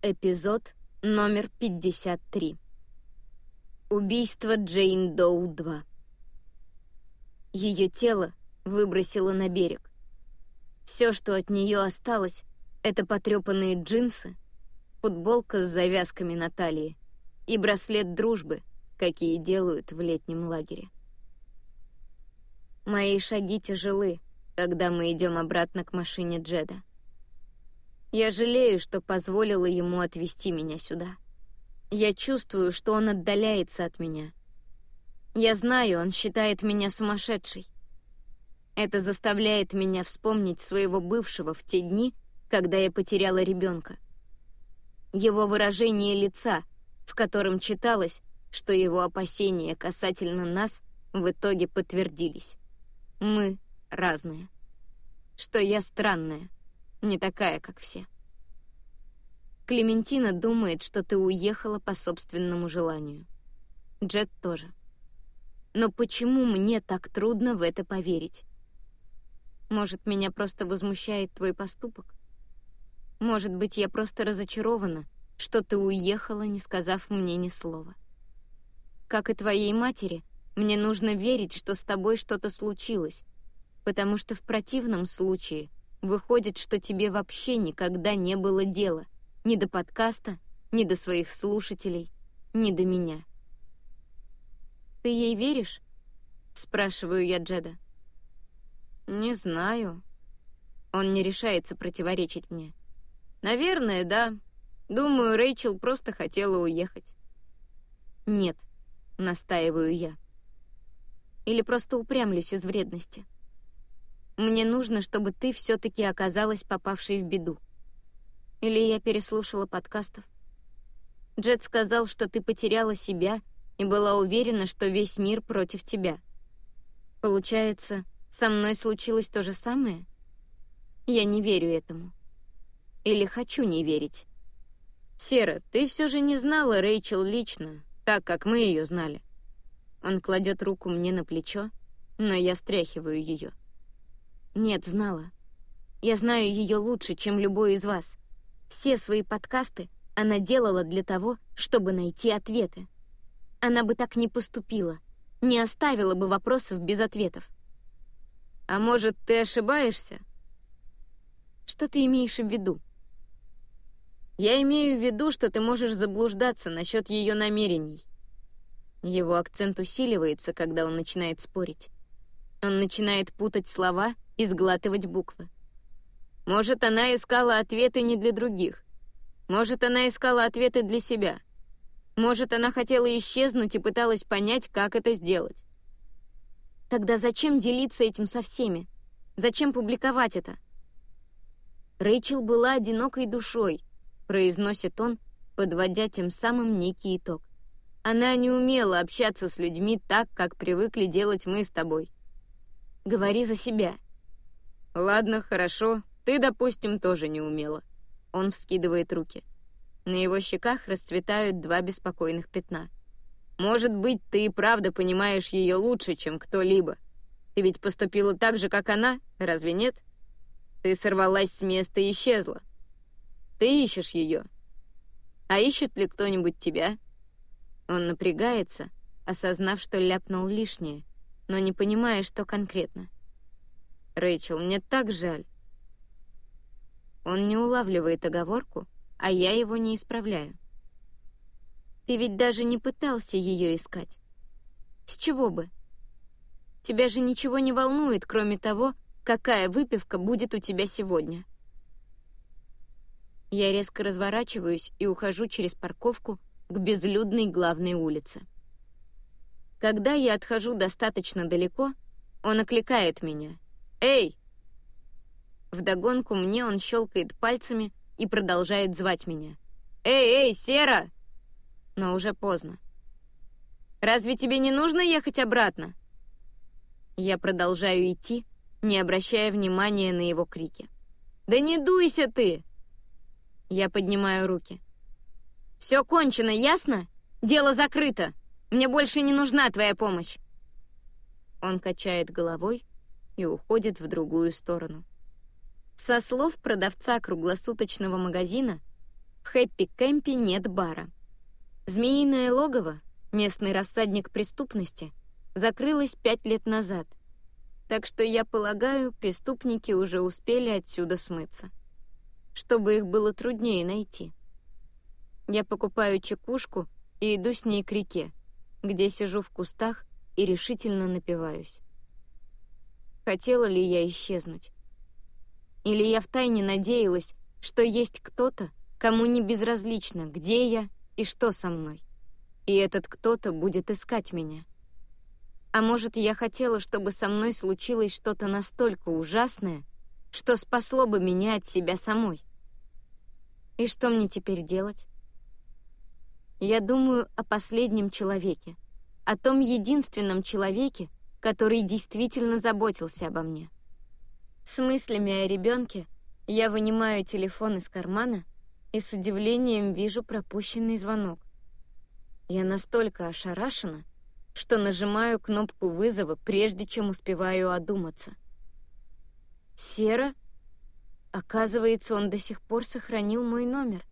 Эпизод номер 53. Убийство Джейн Доу 2. Ее тело выбросило на берег. Все, что от нее осталось, это потрепанные джинсы, футболка с завязками на талии и браслет дружбы, какие делают в летнем лагере. Мои шаги тяжелы, когда мы идем обратно к машине Джеда. Я жалею, что позволила ему отвезти меня сюда. Я чувствую, что он отдаляется от меня. Я знаю, он считает меня сумасшедшей. Это заставляет меня вспомнить своего бывшего в те дни, когда я потеряла ребенка. Его выражение лица, в котором читалось, что его опасения касательно нас в итоге подтвердились. Мы разные. Что я странная не такая, как все. Клементина думает, что ты уехала по собственному желанию. Джет тоже. Но почему мне так трудно в это поверить? Может, меня просто возмущает твой поступок? Может быть, я просто разочарована, что ты уехала, не сказав мне ни слова. Как и твоей матери, мне нужно верить, что с тобой что-то случилось, потому что в противном случае Выходит, что тебе вообще никогда не было дела ни до подкаста, ни до своих слушателей, ни до меня. «Ты ей веришь?» — спрашиваю я Джеда. «Не знаю». Он не решается противоречить мне. «Наверное, да. Думаю, Рэйчел просто хотела уехать». «Нет», — настаиваю я. Или просто упрямлюсь из вредности. Мне нужно, чтобы ты все-таки оказалась попавшей в беду. Или я переслушала подкастов. Джет сказал, что ты потеряла себя и была уверена, что весь мир против тебя. Получается, со мной случилось то же самое? Я не верю этому. Или хочу не верить. Сера, ты все же не знала Рэйчел лично, так как мы ее знали. Он кладет руку мне на плечо, но я стряхиваю ее. Нет, знала. Я знаю ее лучше, чем любой из вас. Все свои подкасты она делала для того, чтобы найти ответы. Она бы так не поступила, не оставила бы вопросов без ответов. А может, ты ошибаешься? Что ты имеешь в виду? Я имею в виду, что ты можешь заблуждаться насчет ее намерений. Его акцент усиливается, когда он начинает спорить. Он начинает путать слова — и сглатывать буквы. Может, она искала ответы не для других. Может, она искала ответы для себя. Может, она хотела исчезнуть и пыталась понять, как это сделать. Тогда зачем делиться этим со всеми? Зачем публиковать это? Рэйчел была одинокой душой, произносит он, подводя тем самым некий итог. Она не умела общаться с людьми так, как привыкли делать мы с тобой. Говори за себя. «Ладно, хорошо. Ты, допустим, тоже не умела». Он вскидывает руки. На его щеках расцветают два беспокойных пятна. «Может быть, ты и правда понимаешь ее лучше, чем кто-либо. Ты ведь поступила так же, как она, разве нет? Ты сорвалась с места и исчезла. Ты ищешь ее. А ищет ли кто-нибудь тебя?» Он напрягается, осознав, что ляпнул лишнее, но не понимая, что конкретно. Рэйчел, мне так жаль. Он не улавливает оговорку, а я его не исправляю. Ты ведь даже не пытался ее искать. С чего бы? Тебя же ничего не волнует, кроме того, какая выпивка будет у тебя сегодня. Я резко разворачиваюсь и ухожу через парковку к безлюдной главной улице. Когда я отхожу достаточно далеко, он окликает меня — «Эй!» Вдогонку мне он щелкает пальцами и продолжает звать меня. «Эй, эй, Сера!» Но уже поздно. «Разве тебе не нужно ехать обратно?» Я продолжаю идти, не обращая внимания на его крики. «Да не дуйся ты!» Я поднимаю руки. «Все кончено, ясно? Дело закрыто. Мне больше не нужна твоя помощь!» Он качает головой, и уходит в другую сторону. Со слов продавца круглосуточного магазина, В хэппи-кэмпе нет бара. Змеиное логово, местный рассадник преступности, закрылось пять лет назад, так что, я полагаю, преступники уже успели отсюда смыться, чтобы их было труднее найти. Я покупаю чекушку и иду с ней к реке, где сижу в кустах и решительно напиваюсь. Хотела ли я исчезнуть? Или я втайне надеялась, что есть кто-то, кому не безразлично, где я и что со мной. И этот кто-то будет искать меня. А может, я хотела, чтобы со мной случилось что-то настолько ужасное, что спасло бы меня от себя самой. И что мне теперь делать? Я думаю о последнем человеке, о том единственном человеке, который действительно заботился обо мне. С мыслями о ребенке я вынимаю телефон из кармана и с удивлением вижу пропущенный звонок. Я настолько ошарашена, что нажимаю кнопку вызова, прежде чем успеваю одуматься. Сера? Оказывается, он до сих пор сохранил мой номер.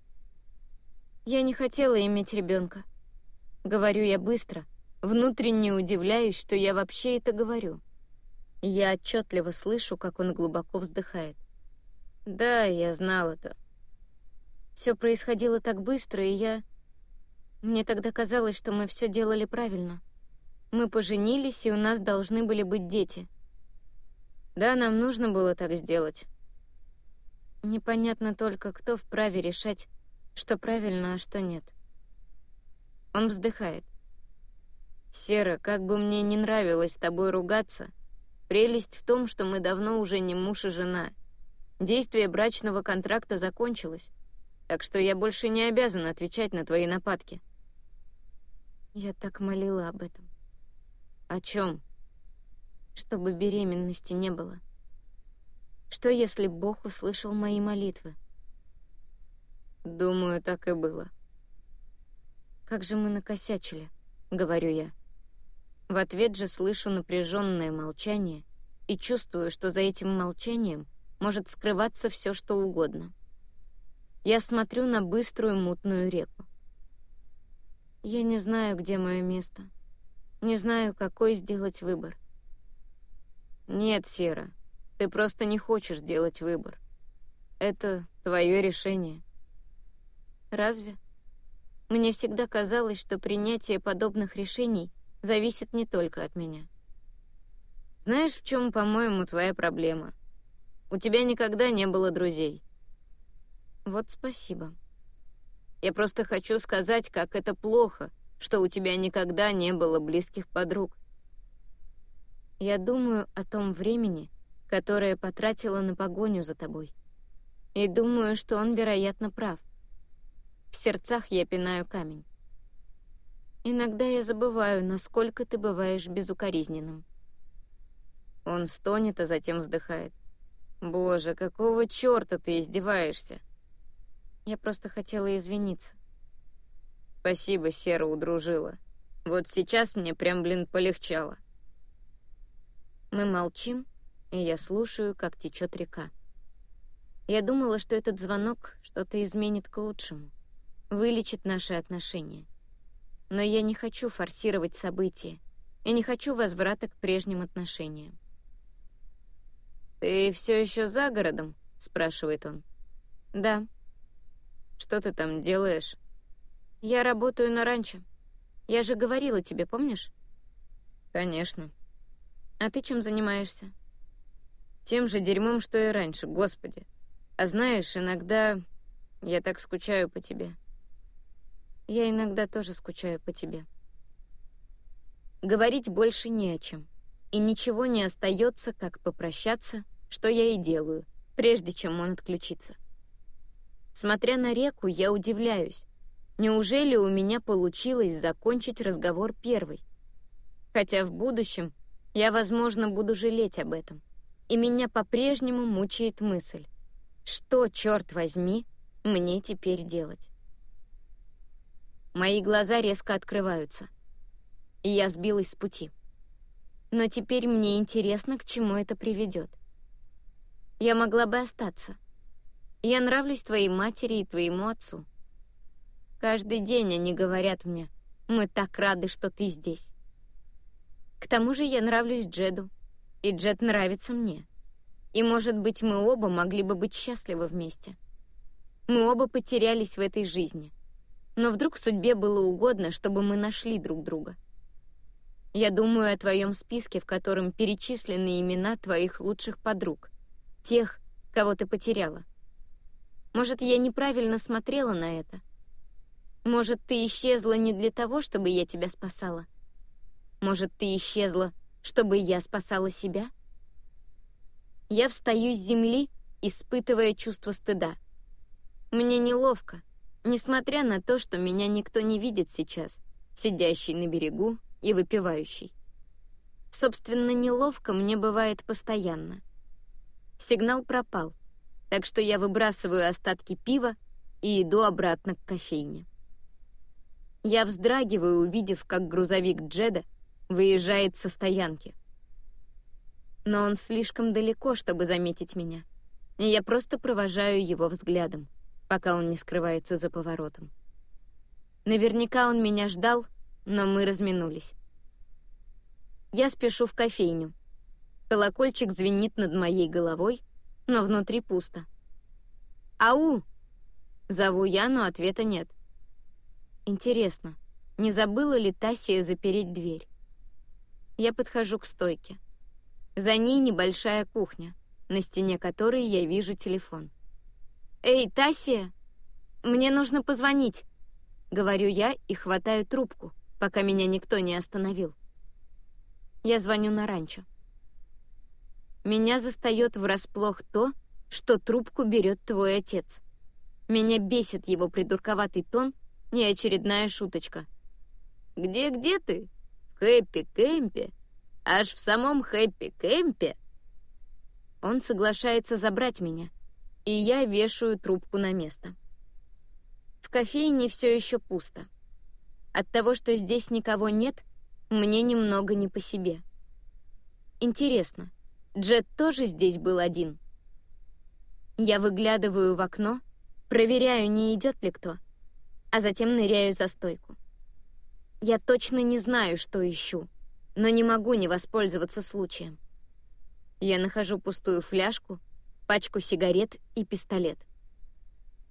Я не хотела иметь ребенка. Говорю я быстро, внутренне удивляюсь, что я вообще это говорю. Я отчетливо слышу, как он глубоко вздыхает. Да, я знал это. Все происходило так быстро, и я... Мне тогда казалось, что мы все делали правильно. Мы поженились, и у нас должны были быть дети. Да, нам нужно было так сделать. Непонятно только, кто вправе решать, что правильно, а что нет. Он вздыхает. «Сера, как бы мне не нравилось с тобой ругаться, прелесть в том, что мы давно уже не муж и жена. Действие брачного контракта закончилось, так что я больше не обязан отвечать на твои нападки». Я так молила об этом. О чем? Чтобы беременности не было. Что, если Бог услышал мои молитвы? Думаю, так и было. Как же мы накосячили, говорю я. В ответ же слышу напряженное молчание и чувствую, что за этим молчанием может скрываться все, что угодно. Я смотрю на быструю мутную реку. Я не знаю, где мое место. Не знаю, какой сделать выбор. Нет, Сера, ты просто не хочешь делать выбор. Это твое решение. Разве? Мне всегда казалось, что принятие подобных решений зависит не только от меня. Знаешь, в чем, по-моему, твоя проблема? У тебя никогда не было друзей. Вот спасибо. Я просто хочу сказать, как это плохо, что у тебя никогда не было близких подруг. Я думаю о том времени, которое потратила на погоню за тобой. И думаю, что он, вероятно, прав. В сердцах я пинаю камень. Иногда я забываю, насколько ты бываешь безукоризненным. Он стонет, а затем вздыхает. «Боже, какого чёрта ты издеваешься?» Я просто хотела извиниться. «Спасибо, Сера удружила. Вот сейчас мне прям, блин, полегчало». Мы молчим, и я слушаю, как течет река. Я думала, что этот звонок что-то изменит к лучшему вылечит наши отношения. Но я не хочу форсировать события и не хочу возврата к прежним отношениям. «Ты все еще за городом?» — спрашивает он. «Да». «Что ты там делаешь?» «Я работаю на ранчо. Я же говорила тебе, помнишь?» «Конечно». «А ты чем занимаешься?» «Тем же дерьмом, что и раньше, господи. А знаешь, иногда я так скучаю по тебе». Я иногда тоже скучаю по тебе. Говорить больше не о чем. И ничего не остается, как попрощаться, что я и делаю, прежде чем он отключится. Смотря на реку, я удивляюсь. Неужели у меня получилось закончить разговор первой? Хотя в будущем я, возможно, буду жалеть об этом. И меня по-прежнему мучает мысль. Что, черт возьми, мне теперь делать? Мои глаза резко открываются. И я сбилась с пути. Но теперь мне интересно, к чему это приведет. Я могла бы остаться. Я нравлюсь твоей матери и твоему отцу. Каждый день они говорят мне, мы так рады, что ты здесь. К тому же я нравлюсь Джеду, и Джед нравится мне. И, может быть, мы оба могли бы быть счастливы вместе. Мы оба потерялись в этой жизни. Но вдруг судьбе было угодно, чтобы мы нашли друг друга. Я думаю о твоем списке, в котором перечислены имена твоих лучших подруг, тех, кого ты потеряла. Может, я неправильно смотрела на это? Может, ты исчезла не для того, чтобы я тебя спасала? Может, ты исчезла, чтобы я спасала себя? Я встаю с земли, испытывая чувство стыда. Мне неловко, несмотря на то, что меня никто не видит сейчас, сидящий на берегу и выпивающий. Собственно, неловко мне бывает постоянно. Сигнал пропал, так что я выбрасываю остатки пива и иду обратно к кофейне. Я вздрагиваю, увидев, как грузовик Джеда выезжает со стоянки. Но он слишком далеко, чтобы заметить меня, и я просто провожаю его взглядом, пока он не скрывается за поворотом. Наверняка он меня ждал, но мы разминулись. Я спешу в кофейню. Колокольчик звенит над моей головой, но внутри пусто. «Ау!» Зову я, но ответа нет. Интересно, не забыла ли Тасия запереть дверь? Я подхожу к стойке. За ней небольшая кухня, на стене которой я вижу телефон. «Эй, Тасия! Мне нужно позвонить!» Говорю я и хватаю трубку, пока меня никто не остановил. Я звоню на ранчо. Меня застает врасплох то, что трубку берет твой отец. Меня бесит его придурковатый тон — не очередная шуточка. «Где-где ты? В хэппи-кэмпе? Аж в самом хэппи-кэмпе?» Он соглашается забрать меня, и я вешаю трубку на место. В кофейне все еще пусто. От того, что здесь никого нет, мне немного не по себе. Интересно, Джет тоже здесь был один? Я выглядываю в окно, проверяю, не идет ли кто — а затем ныряю за стойку. Я точно не знаю, что ищу, но не могу не воспользоваться случаем. Я нахожу пустую фляжку, пачку сигарет и пистолет.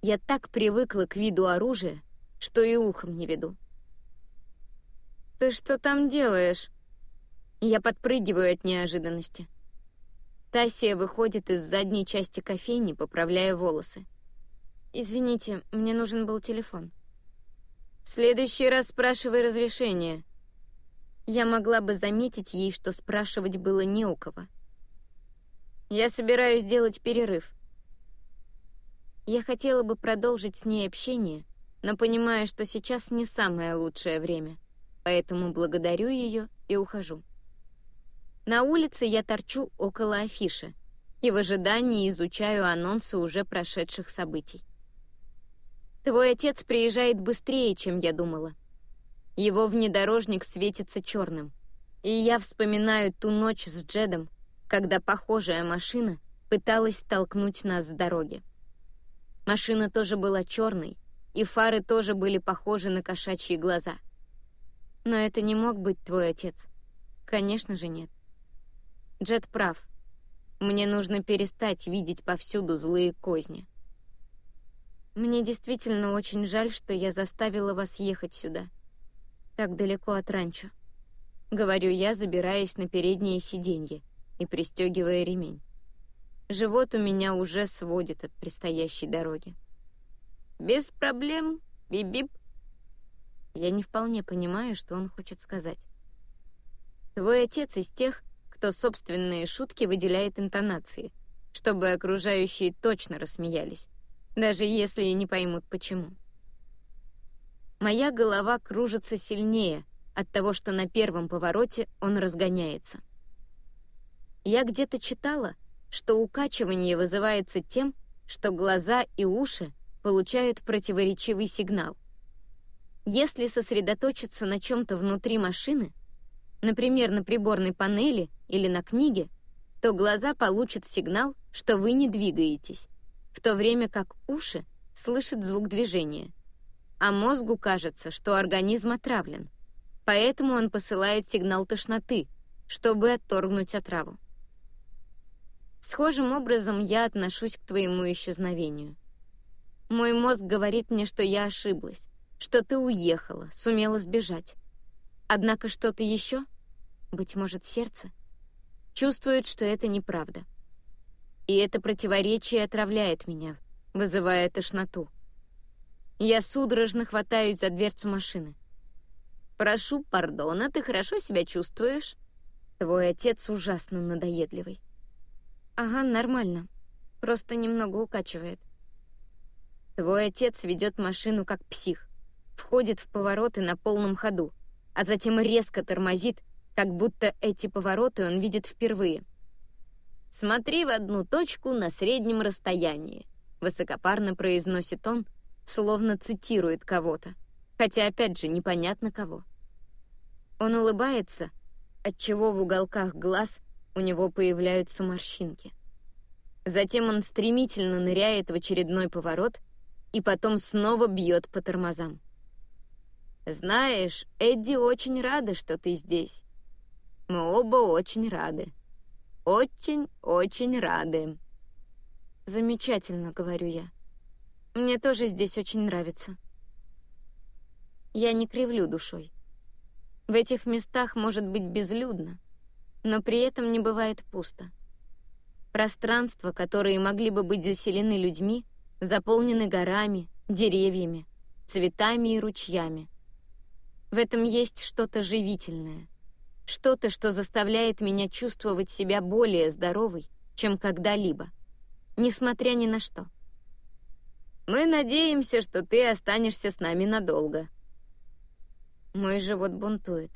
Я так привыкла к виду оружия, что и ухом не веду. «Ты что там делаешь?» Я подпрыгиваю от неожиданности. Тасия выходит из задней части кофейни, поправляя волосы. «Извините, мне нужен был телефон». В следующий раз спрашивай разрешение. Я могла бы заметить ей, что спрашивать было не у кого. Я собираюсь сделать перерыв. Я хотела бы продолжить с ней общение, но понимаю, что сейчас не самое лучшее время, поэтому благодарю ее и ухожу. На улице я торчу около афиши и в ожидании изучаю анонсы уже прошедших событий. Твой отец приезжает быстрее, чем я думала. Его внедорожник светится черным. И я вспоминаю ту ночь с Джедом, когда похожая машина пыталась толкнуть нас с дороги. Машина тоже была черной, и фары тоже были похожи на кошачьи глаза. Но это не мог быть твой отец. Конечно же нет. Джед прав. Мне нужно перестать видеть повсюду злые козни. Мне действительно очень жаль, что я заставила вас ехать сюда. Так далеко от ранчо. Говорю я, забираясь на переднее сиденье и пристегивая ремень. Живот у меня уже сводит от предстоящей дороги. «Без проблем, бип-бип». Я не вполне понимаю, что он хочет сказать. Твой отец из тех, кто собственные шутки выделяет интонации, чтобы окружающие точно рассмеялись даже если и не поймут почему. Моя голова кружится сильнее от того, что на первом повороте он разгоняется. Я где-то читала, что укачивание вызывается тем, что глаза и уши получают противоречивый сигнал. Если сосредоточиться на чем-то внутри машины, например, на приборной панели или на книге, то глаза получат сигнал, что вы не двигаетесь в то время как уши слышат звук движения. а мозгу кажется, что организм отравлен, поэтому он посылает сигнал тошноты, чтобы отторгнуть отраву. Схожим образом я отношусь к твоему исчезновению. Мой мозг говорит мне, что я ошиблась, что ты уехала, сумела сбежать. Однако что-то еще, быть может, сердце, чувствует, что это неправда. И это противоречие отравляет меня, вызывая тошноту. Я судорожно хватаюсь за дверцу машины. «Прошу пардона, ты хорошо себя чувствуешь?» Твой отец ужасно надоедливый. Ага, нормально. Просто немного укачивает. Твой отец ведет машину как псих. Входит в повороты на полном ходу, а затем резко тормозит, как будто эти повороты он видит впервые. «Смотри в одну точку на среднем расстоянии», — высокопарно произносит он, словно цитирует кого-то, хотя опять же непонятно кого. Он улыбается, отчего в уголках глаз у него появляются морщинки. Затем он стремительно ныряет в очередной поворот и потом снова бьет по тормозам. «Знаешь, Эдди очень рада, что ты здесь. Мы оба очень рады. Очень-очень рады». «Замечательно», — говорю я. «Мне тоже здесь очень нравится». Я не кривлю душой. В этих местах может быть безлюдно, но при этом не бывает пусто. Пространства, которые могли бы быть заселены людьми, заполнены горами, деревьями, цветами и ручьями. В этом есть что-то живительное, что-то, что заставляет меня чувствовать себя более здоровой, чем когда-либо, несмотря ни на что. Мы надеемся, что ты останешься с нами надолго. Мой живот бунтует.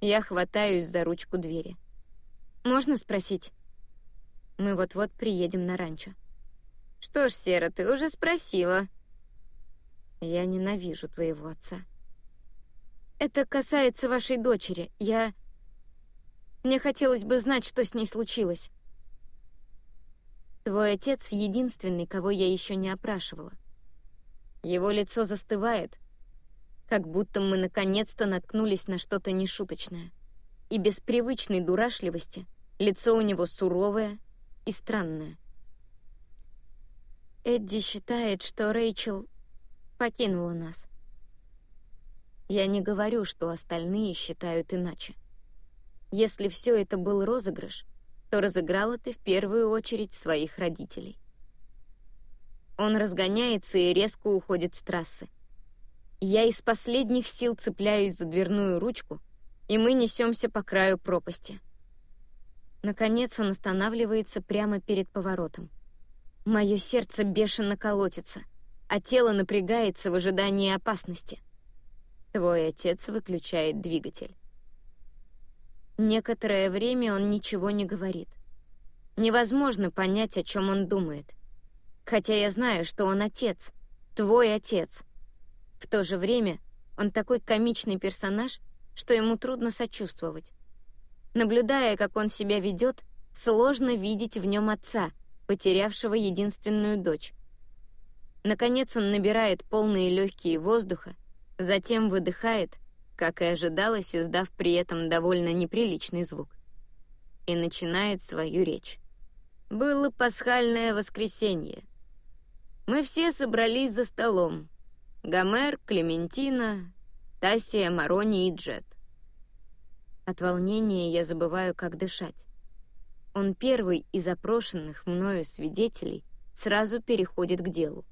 Я хватаюсь за ручку двери. Можно спросить? Мы вот-вот приедем на ранчо. Что ж, Сера, ты уже спросила. Я ненавижу твоего отца. Это касается вашей дочери. Я... Мне хотелось бы знать, что с ней случилось. Твой отец — единственный, кого я еще не опрашивала. Его лицо застывает, как будто мы наконец-то наткнулись на что-то нешуточное. И без привычной дурашливости лицо у него суровое — и странное. Эдди считает, что Рэйчел покинула нас. Я не говорю, что остальные считают иначе. Если все это был розыгрыш, то разыграла ты в первую очередь своих родителей. Он разгоняется и резко уходит с трассы. Я из последних сил цепляюсь за дверную ручку, и мы несемся по краю пропасти. Наконец он останавливается прямо перед поворотом. Мое сердце бешено колотится, а тело напрягается в ожидании опасности. Твой отец выключает двигатель. Некоторое время он ничего не говорит. Невозможно понять, о чем он думает. Хотя я знаю, что он отец, твой отец. В то же время он такой комичный персонаж, что ему трудно сочувствовать. Наблюдая, как он себя ведет, сложно видеть в нем отца, потерявшего единственную дочь. Наконец он набирает полные легкие воздуха, затем выдыхает, как и ожидалось, издав при этом довольно неприличный звук, и начинает свою речь. Было пасхальное воскресенье. Мы все собрались за столом. Гомер, Клементина, Тассия, Марони и Джет. От волнения я забываю, как дышать. Он первый из опрошенных мною свидетелей сразу переходит к делу.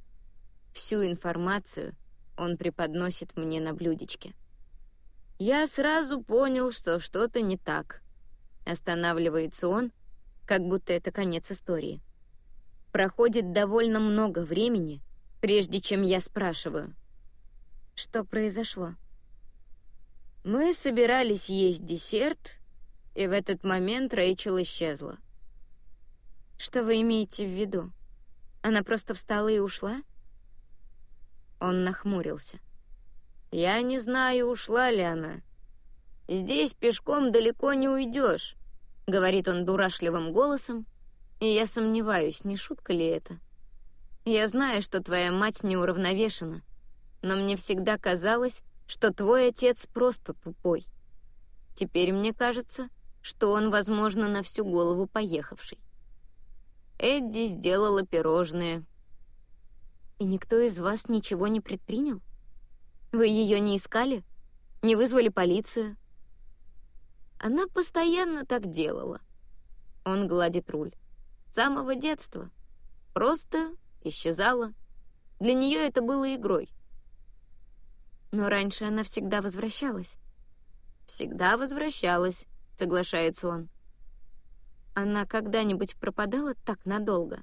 Всю информацию он преподносит мне на блюдечке. Я сразу понял, что что-то не так. Останавливается он, как будто это конец истории. Проходит довольно много времени, прежде чем я спрашиваю. Что произошло? Мы собирались есть десерт, и в этот момент Рэйчел исчезла. Что вы имеете в виду? Она просто встала и ушла? Он нахмурился. Я не знаю, ушла ли она. Здесь пешком далеко не уйдешь, говорит он дурашливым голосом, и я сомневаюсь, не шутка ли это. Я знаю, что твоя мать неуравновешена, но мне всегда казалось, что твой отец просто тупой. Теперь мне кажется, что он, возможно, на всю голову поехавший. Эдди сделала пирожные. И никто из вас ничего не предпринял? Вы ее не искали? Не вызвали полицию? Она постоянно так делала. Он гладит руль. С самого детства. Просто исчезала. Для нее это было игрой. Но раньше она всегда возвращалась. Всегда возвращалась, соглашается он. Она когда-нибудь пропадала так надолго?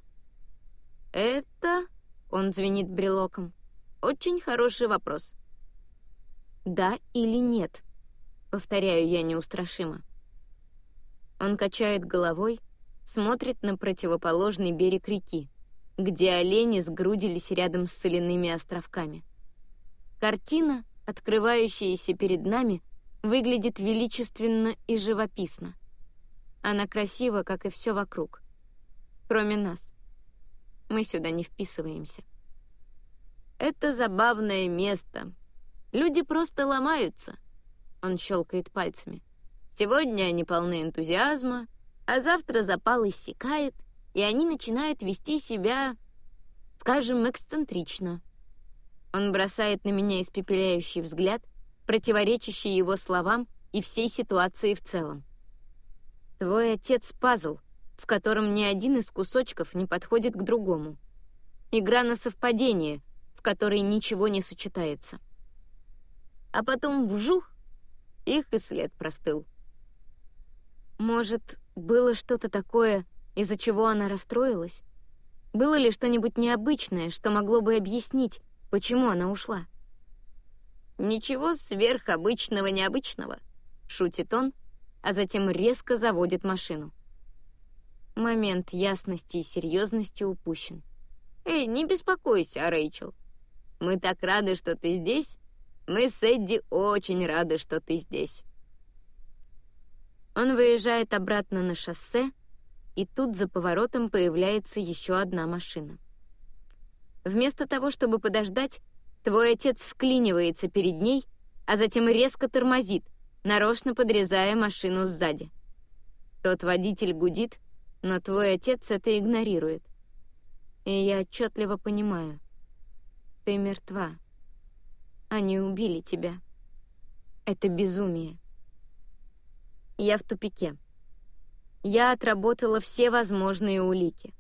Это, он звенит брелоком, очень хороший вопрос. Да или нет? Повторяю я неустрашимо. Он качает головой, смотрит на противоположный берег реки, где олени сгрудились рядом с соляными островками. Картина, открывающаяся перед нами, выглядит величественно и живописно. Она красива, как и все вокруг. Кроме нас. Мы сюда не вписываемся. Это забавное место. Люди просто ломаются. Он щелкает пальцами. Сегодня они полны энтузиазма, а завтра запал иссякает, и они начинают вести себя, скажем, эксцентрично. Он бросает на меня испепеляющий взгляд, противоречащий его словам и всей ситуации в целом. Твой отец — пазл, в котором ни один из кусочков не подходит к другому. Игра на совпадение, в которой ничего не сочетается. А потом вжух, их и след простыл. Может, было что-то такое, из-за чего она расстроилась? Было ли что-нибудь необычное, что могло бы объяснить, почему она ушла? «Ничего сверхобычного необычного», — шутит он, а затем резко заводит машину. Момент ясности и серьезности упущен. «Эй, не беспокойся, Рэйчел. Мы так рады, что ты здесь. Мы с Эдди очень рады, что ты здесь». Он выезжает обратно на шоссе, и тут за поворотом появляется еще одна машина. Вместо того, чтобы подождать, твой отец вклинивается перед ней, а затем резко тормозит, нарочно подрезая машину сзади. Тот водитель гудит, но твой отец это игнорирует. И я отчетливо понимаю. Ты мертва. Они убили тебя. Это безумие. Я в тупике. Я отработала все возможные улики.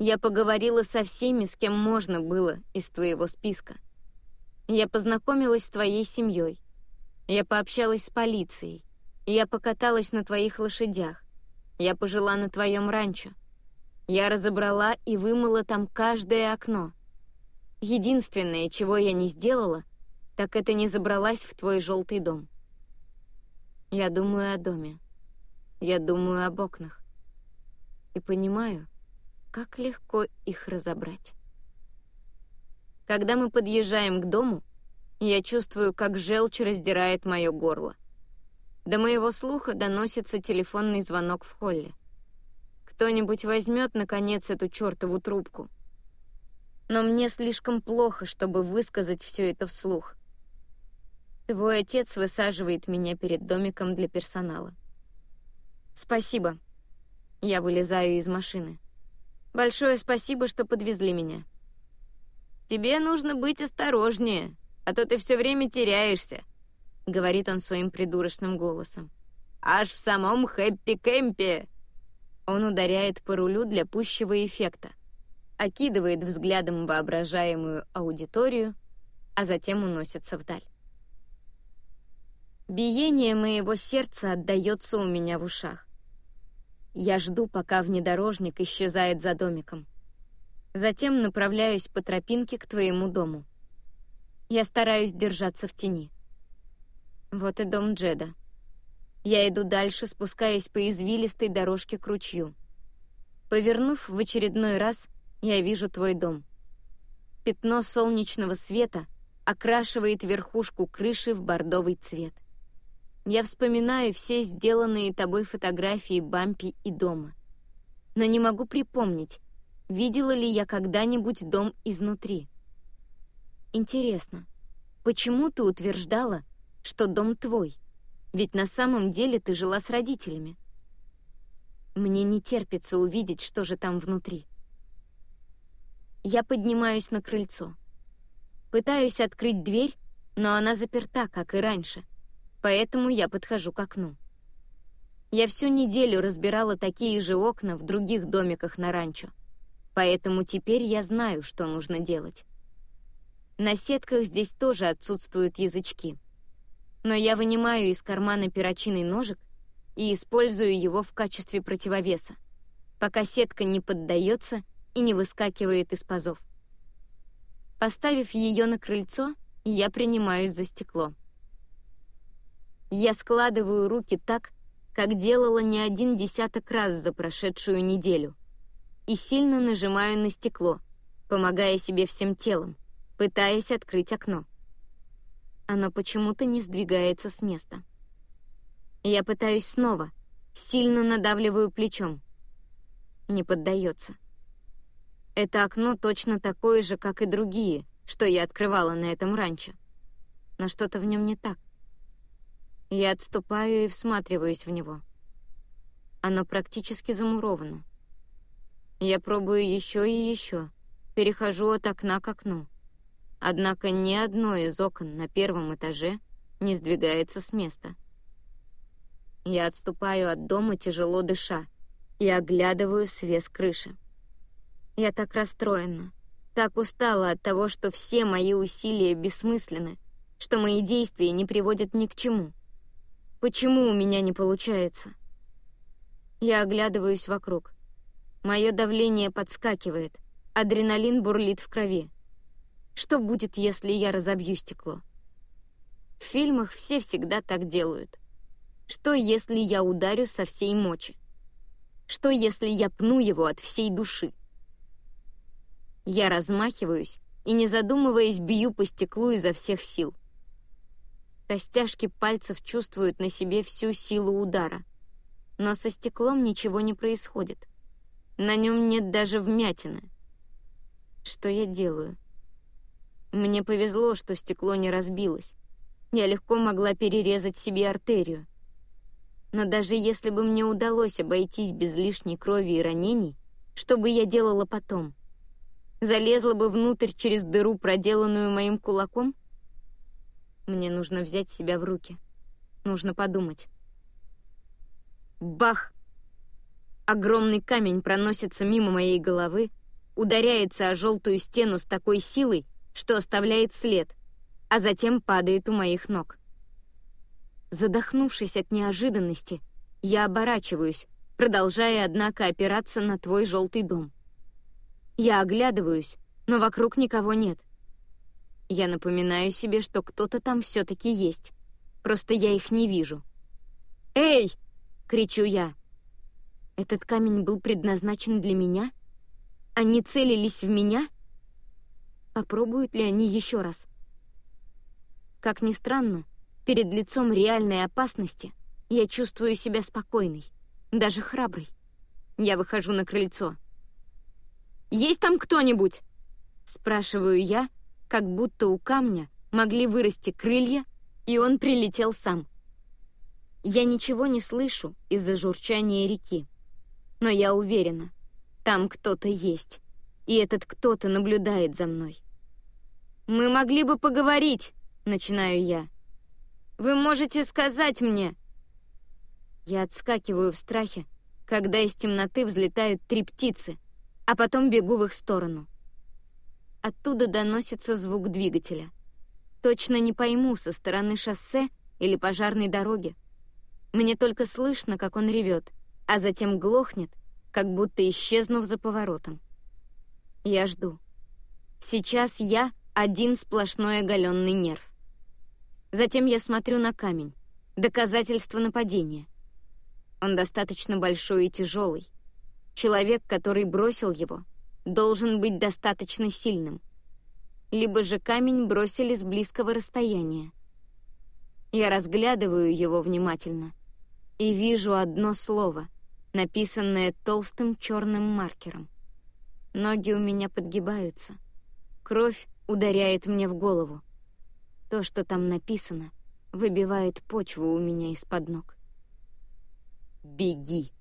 Я поговорила со всеми, с кем можно было из твоего списка. Я познакомилась с твоей семьей. Я пообщалась с полицией. Я покаталась на твоих лошадях. Я пожила на твоем ранчо. Я разобрала и вымыла там каждое окно. Единственное, чего я не сделала, так это не забралась в твой желтый дом. Я думаю о доме. Я думаю об окнах. И понимаю, как легко их разобрать. Когда мы подъезжаем к дому, я чувствую, как желчь раздирает мое горло. До моего слуха доносится телефонный звонок в холле. Кто-нибудь возьмет, наконец, эту чертову трубку. Но мне слишком плохо, чтобы высказать все это вслух. Твой отец высаживает меня перед домиком для персонала. Спасибо. Я вылезаю из машины. Большое спасибо, что подвезли меня. Тебе нужно быть осторожнее, а то ты все время теряешься, говорит он своим придурочным голосом. Аж в самом хэппи-кэмпе. Он ударяет по рулю для пущего эффекта, окидывает взглядом воображаемую аудиторию, а затем уносится вдаль. Биение моего сердца отдаётся у меня в ушах. Я жду, пока внедорожник исчезает за домиком. Затем направляюсь по тропинке к твоему дому. Я стараюсь держаться в тени. Вот и дом Джеда. Я иду дальше, спускаясь по извилистой дорожке к ручью. Повернув в очередной раз, я вижу твой дом. Пятно солнечного света окрашивает верхушку крыши в бордовый цвет. Я вспоминаю все сделанные тобой фотографии Бампи и дома. Но не могу припомнить, видела ли я когда-нибудь дом изнутри. Интересно, почему ты утверждала, что дом твой? Ведь на самом деле ты жила с родителями. Мне не терпится увидеть, что же там внутри. Я поднимаюсь на крыльцо. Пытаюсь открыть дверь, но она заперта, как и раньше, поэтому я подхожу к окну. Я всю неделю разбирала такие же окна в других домиках на ранчо, поэтому теперь я знаю, что нужно делать. На сетках здесь тоже отсутствуют язычки. Но я вынимаю из кармана перочинный ножик и использую его в качестве противовеса, пока сетка не поддается и не выскакивает из пазов. Поставив ее на крыльцо, я принимаюсь за стекло. Я складываю руки так, как делала не один десяток раз за прошедшую неделю, и сильно нажимаю на стекло, помогая себе всем телом, пытаясь открыть окно. Оно почему-то не сдвигается с места. Я пытаюсь снова, сильно надавливаю плечом. Не поддается. Это окно точно такое же, как и другие, что я открывала на этом ранчо. Но что-то в нем не так. Я отступаю и всматриваюсь в него. Оно практически замуровано. Я пробую еще и еще, перехожу от окна к окну. Однако ни одно из окон на первом этаже не сдвигается с места. Я отступаю от дома, тяжело дыша, и оглядываю свес крыши. Я так расстроена, так устала от того, что все мои усилия бессмысленны, что мои действия не приводят ни к чему. Почему у меня не получается? Я оглядываюсь вокруг. Мое давление подскакивает, адреналин бурлит в крови. Что будет, если я разобью стекло? В фильмах все всегда так делают. Что, если я ударю со всей мочи? Что, если я пну его от всей души? Я размахиваюсь и, не задумываясь, бью по стеклу изо всех сил. Костяшки пальцев чувствуют на себе всю силу удара. Но со стеклом ничего не происходит. На нем нет даже вмятины. Что я делаю? Мне повезло, что стекло не разбилось. Я легко могла перерезать себе артерию. Но даже если бы мне удалось обойтись без лишней крови и ранений, что бы я делала потом? Залезла бы внутрь через дыру, проделанную моим кулаком? Мне нужно взять себя в руки. Нужно подумать. Бах! Огромный камень проносится мимо моей головы, ударяется о желтую стену с такой силой, что оставляет след, а затем падает у моих ног. Задохнувшись от неожиданности, я оборачиваюсь, продолжая, однако, опираться на твой желтый дом. Я оглядываюсь, но вокруг никого нет. Я напоминаю себе, что кто-то там все-таки есть. Просто я их не вижу. «Эй!» — кричу я. Этот камень был предназначен для меня? Они целились в меня? Попробуют ли они еще раз? Как ни странно, перед лицом реальной опасности я чувствую себя спокойной, даже храброй. Я выхожу на крыльцо. «Есть там кто-нибудь?» — спрашиваю я, как будто у камня могли вырасти крылья, и он прилетел сам. Я ничего не слышу из-за журчания реки, но я уверена, там кто-то есть, и этот кто-то наблюдает за мной. «Мы могли бы поговорить», — начинаю я. «Вы можете сказать мне...» Я отскакиваю в страхе, когда из темноты взлетают три птицы, а потом бегу в их сторону. Оттуда доносится звук двигателя. Точно не пойму, со стороны шоссе или пожарной дороги. Мне только слышно, как он ревет, а затем глохнет, как будто исчезнув за поворотом. Я жду. Сейчас я один сплошной оголенный нерв. Затем я смотрю на камень. Доказательство нападения. Он достаточно большой и тяжелый. Человек, который бросил его — должен быть достаточно сильным. Либо же камень бросили с близкого расстояния. Я разглядываю его внимательно и вижу одно слово, написанное толстым черным маркером. Ноги у меня подгибаются. Кровь ударяет мне в голову. То, что там написано, выбивает почву у меня из-под ног. Беги.